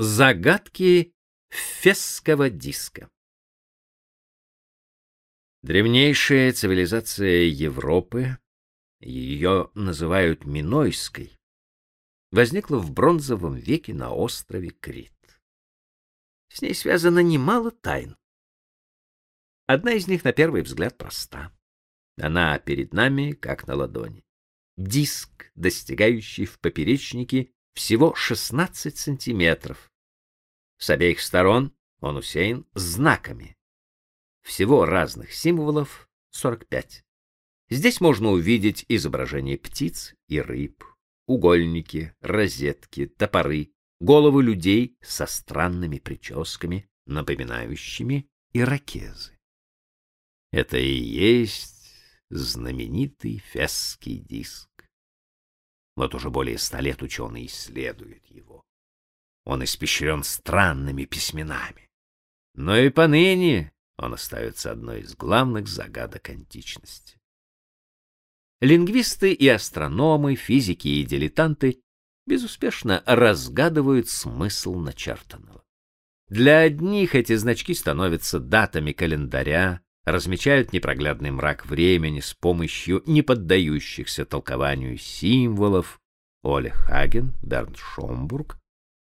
Загадки фесского диска. Древнейшая цивилизация Европы, ее называют Минойской, возникла в бронзовом веке на острове Крит. С ней связано немало тайн. Одна из них на первый взгляд проста. Она перед нами как на ладони. Диск, достигающий в поперечнике всего 16 сантиметров. С обеих сторон он усеян знаками. Всего разных символов 45. Здесь можно увидеть изображения птиц и рыб, угольники, розетки, топоры, головы людей со странными прическами, напоминающими иракезы. Это и есть знаменитый фесский диск. Вот уже более ста лет ученые исследуют его. Он испещрен странными письменами. Но и поныне он остается одной из главных загадок античности. Лингвисты и астрономы, физики и дилетанты безуспешно разгадывают смысл начертанного. Для одних эти значки становятся датами календаря, размечают непроглядный мрак времени с помощью неподдающихся толкованию символов Оле Хаген, Бернт Шомбург.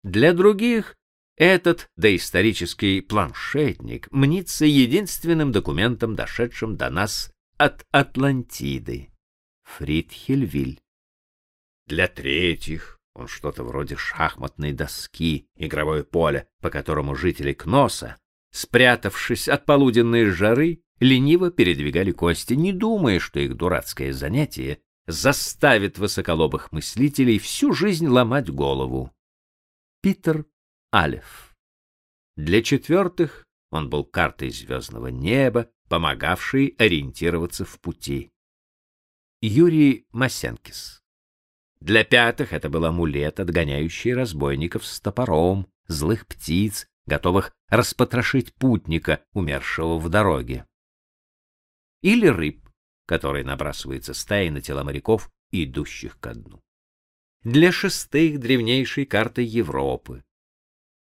Для других этот доисторический планшетник мнится единственным документом, дошедшим до нас от Атлантиды. Фридхельвиль. Для третьих он что-то вроде шахматной доски, игровое поле, по которому жители Кноса, спрятавшись от полуденной жары, лениво передвигали кости, не думая, что их дурацкое занятие заставит высоколобых мыслителей всю жизнь ломать голову. Питер Алеф. Для четвертых он был картой звездного неба, помогавшей ориентироваться в пути. Юрий Масенкис. Для пятых это был амулет, отгоняющий разбойников с топором, злых птиц, готовых распотрошить путника, умершего в дороге или рыб, которые набрасываются стаей на тела моряков, идущих ко дну. Для шестых древнейшей карты Европы.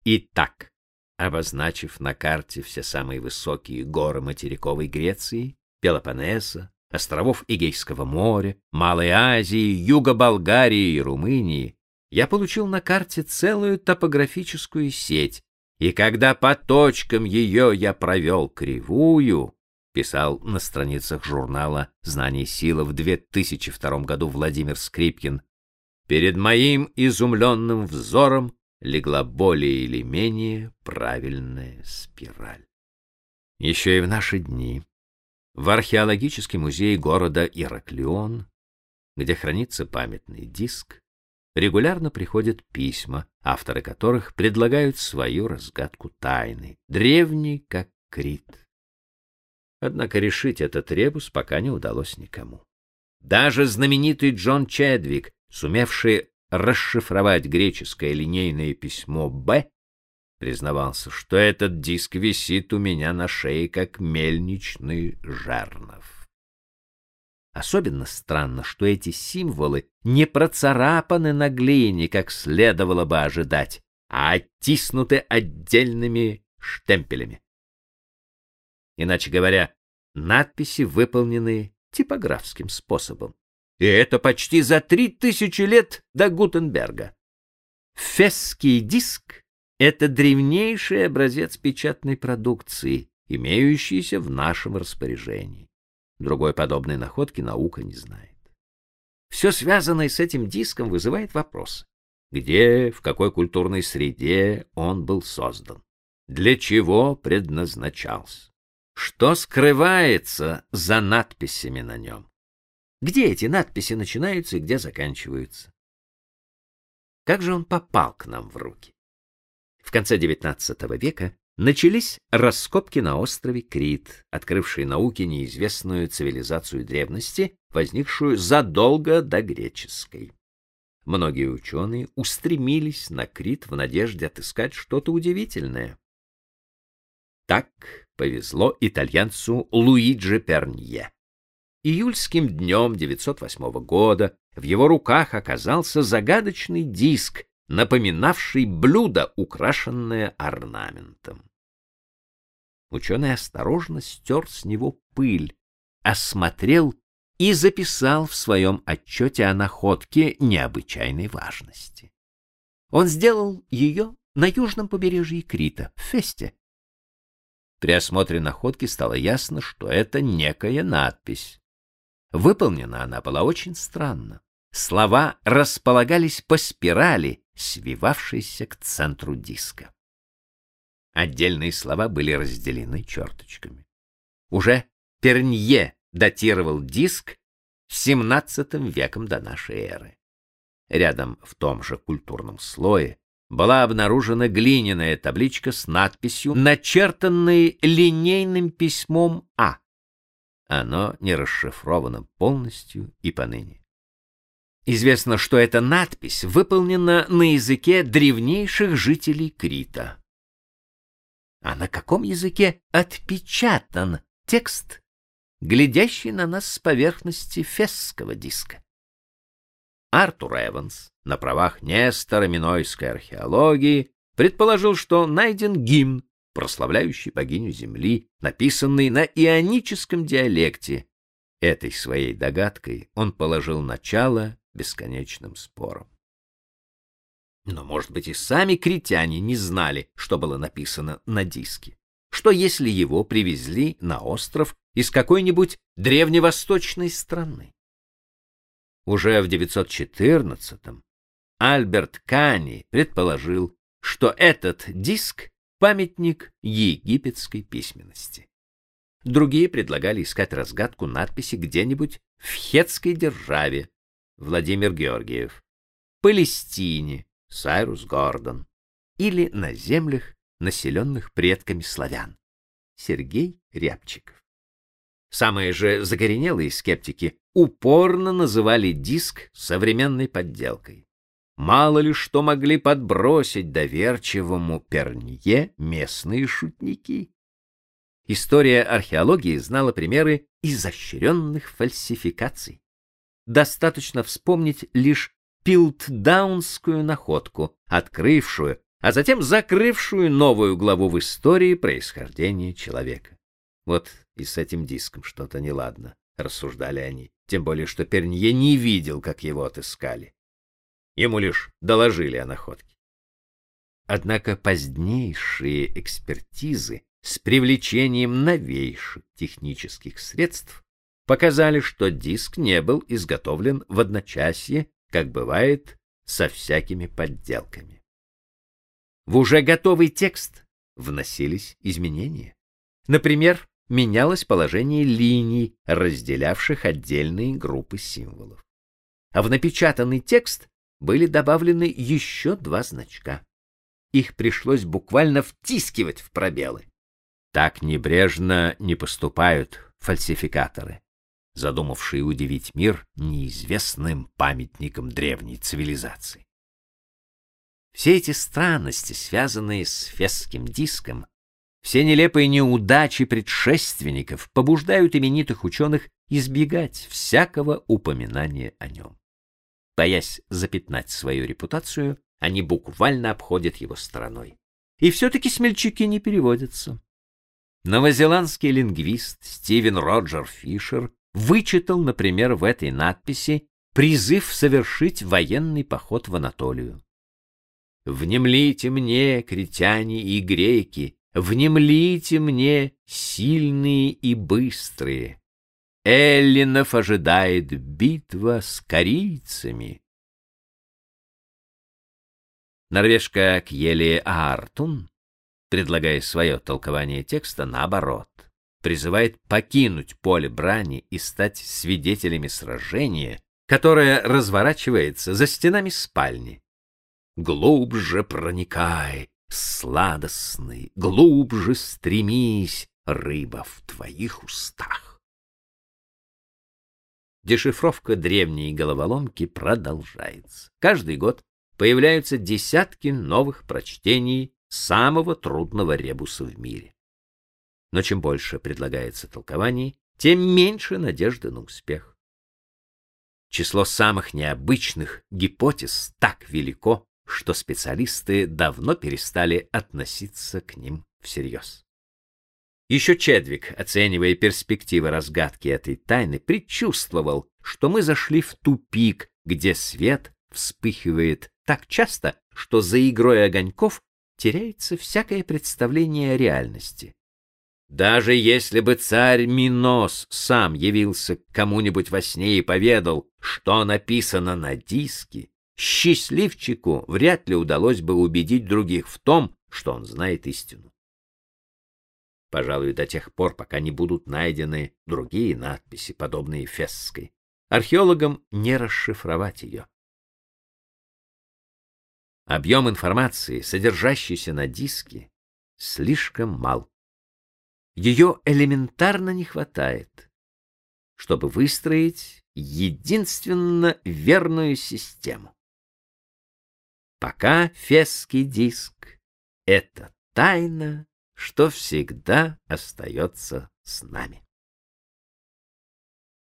Итак, обозначив на карте все самые высокие горы материковой Греции, Пелопоннеса, островов Эгейского моря, Малой Азии, Юга Болгарии и Румынии, я получил на карте целую топографическую сеть, и когда по точкам ее я провел кривую, писал на страницах журнала «Знание и сила» в 2002 году Владимир Скрипкин, перед моим изумленным взором легла более или менее правильная спираль. Еще и в наши дни в археологический музей города Ираклион, где хранится памятный диск, регулярно приходят письма, авторы которых предлагают свою разгадку тайны, древней как Крит. Однако решить этот ребус пока не удалось никому. Даже знаменитый Джон Чедвик, сумевший расшифровать греческое линейное письмо «Б», признавался, что этот диск висит у меня на шее, как мельничный жернов. Особенно странно, что эти символы не процарапаны на глине, как следовало бы ожидать, а оттиснуты отдельными штемпелями. Иначе говоря, надписи выполнены типографским способом. И это почти за три тысячи лет до Гутенберга. Фесский диск — это древнейший образец печатной продукции, имеющийся в нашем распоряжении. Другой подобной находки наука не знает. Все связанное с этим диском вызывает вопрос. Где, в какой культурной среде он был создан? Для чего предназначался? Что скрывается за надписями на нем? Где эти надписи начинаются и где заканчиваются? Как же он попал к нам в руки? В конце XIX века начались раскопки на острове Крит, открывшие науке неизвестную цивилизацию древности, возникшую задолго до греческой. Многие ученые устремились на Крит в надежде отыскать что-то удивительное. Так повезло итальянцу Луиджи Пернье. Июльским днем 908 года в его руках оказался загадочный диск, напоминавший блюдо, украшенное орнаментом. Ученый осторожно стер с него пыль, осмотрел и записал в своем отчете о находке необычайной важности. Он сделал ее на южном побережье Крита, в Фесте. При осмотре находки стало ясно, что это некая надпись. Выполнена она была очень странно. Слова располагались по спирали, свивавшейся к центру диска. Отдельные слова были разделены черточками. Уже Пернье датировал диск XVII веком до нашей эры. Рядом в том же культурном слое была обнаружена глиняная табличка с надписью, начертанной линейным письмом А. Оно не расшифровано полностью и поныне. Известно, что эта надпись выполнена на языке древнейших жителей Крита. А на каком языке отпечатан текст, глядящий на нас с поверхности фесского диска? Артур Эванс на правах Нестора Минойской археологии предположил, что найден гимн, прославляющий богиню Земли, написанный на ионическом диалекте. Этой своей догадкой он положил начало бесконечным спорам. Но, может быть, и сами критяне не знали, что было написано на диске. Что если его привезли на остров из какой-нибудь древневосточной страны? Уже в 914-м Альберт Кани предположил, что этот диск — памятник египетской письменности. Другие предлагали искать разгадку надписи где-нибудь в хетской державе, Владимир Георгиев, Палестине, Сайрус Гордон, или на землях, населенных предками славян, Сергей Рябчиков. Самые же закоренелые скептики упорно называли диск современной подделкой. Мало ли что могли подбросить доверчивому Пернье местные шутники. История археологии знала примеры изощренных фальсификаций. Достаточно вспомнить лишь Пилтдаунскую находку, открывшую, а затем закрывшую новую главу в истории происхождения человека. Вот и с этим диском что-то неладно, рассуждали они, тем более что Пернье не видел, как его отыскали. Ему лишь доложили о находке. Однако позднейшие экспертизы с привлечением новейших технических средств показали, что диск не был изготовлен в одночасье, как бывает со всякими подделками. В уже готовый текст вносились изменения. Например, менялось положение линий, разделявших отдельные группы символов. А в напечатанный текст были добавлены еще два значка. Их пришлось буквально втискивать в пробелы. Так небрежно не поступают фальсификаторы, задумавшие удивить мир неизвестным памятником древней цивилизации. Все эти странности, связанные с фесским диском, все нелепые неудачи предшественников побуждают именитых ученых избегать всякого упоминания о нем. Боясь запятнать свою репутацию, они буквально обходят его стороной. И все-таки смельчаки не переводятся. Новозеландский лингвист Стивен Роджер Фишер вычитал, например, в этой надписи призыв совершить военный поход в Анатолию. «Внемлите мне, критяне и греки, внемлите мне, сильные и быстрые, Эллинов ожидает битва с корейцами. Норвежка Кьели Артун, предлагая свое толкование текста, наоборот, призывает покинуть поле брани и стать свидетелями сражения, которое разворачивается за стенами спальни. Глубже проникай, сладостный, глубже стремись, рыба в твоих устах. Дешифровка древней головоломки продолжается. Каждый год появляются десятки новых прочтений самого трудного ребуса в мире. Но чем больше предлагается толкований, тем меньше надежды на успех. Число самых необычных гипотез так велико, что специалисты давно перестали относиться к ним всерьез. Еще Чедвик, оценивая перспективы разгадки этой тайны, предчувствовал, что мы зашли в тупик, где свет вспыхивает так часто, что за игрой огоньков теряется всякое представление о реальности. Даже если бы царь Минос сам явился к кому-нибудь во сне и поведал, что написано на диске, счастливчику вряд ли удалось бы убедить других в том, что он знает истину. Пожалуй, до тех пор, пока не будут найдены другие надписи, подобные фесской, археологам не расшифровать ее. Объем информации, содержащийся на диске, слишком мал. Ее элементарно не хватает, чтобы выстроить единственно верную систему. Пока фесский диск — это тайна, что всегда остается с нами.